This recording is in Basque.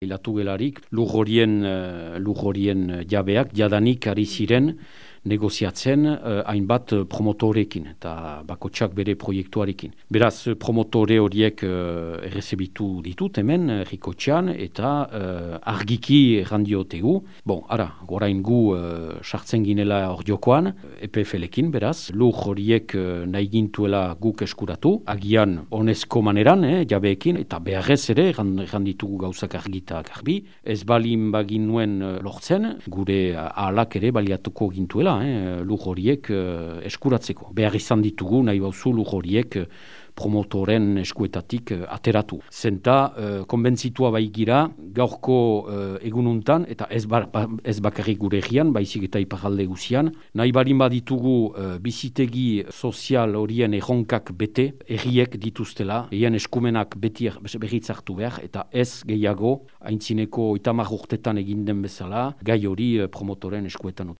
Ilatu gelarik, lur horien, uh, lur horien jabeak jadanik ari ziren negoziatzen uh, hainbat promotorekin eta bakotsak bere proiektuarekin. Beraz, promotore horiek uh, errezebitu ditut hemen, rikotxean, eta uh, argiki errandiotegu. Bon, ara, gorain gu sartzen uh, ginela hor jokoan, EPF-lekin, beraz, lur horiek uh, nahi gintuela guk eskuratu, agian honezko maneran, eh, jabeekin, eta beharrez ere, erranditugu gauzak argita garbi, ez balin bagin nuen lortzen, gure ahalak ere baliatuko gintuela, eh, lur horiek eh, eskuratzeko. Behar izan ditugu nahi bauzu lur eh, promotoren eskuetatik uh, ateratu. Zenta, uh, konbentzitua bai gira, gaurko egununtan, eta ez, ba, ez bakarrik gure egian, baizik eta iparalde guzian, nahi barin baditugu bizitegi sozial horien erronkak bete, erriek dituztela, egin eskumenak beti er, hartu behar, eta ez gehiago, haintzineko itamar urtetan egin den bezala, gai hori promotoren eskuetan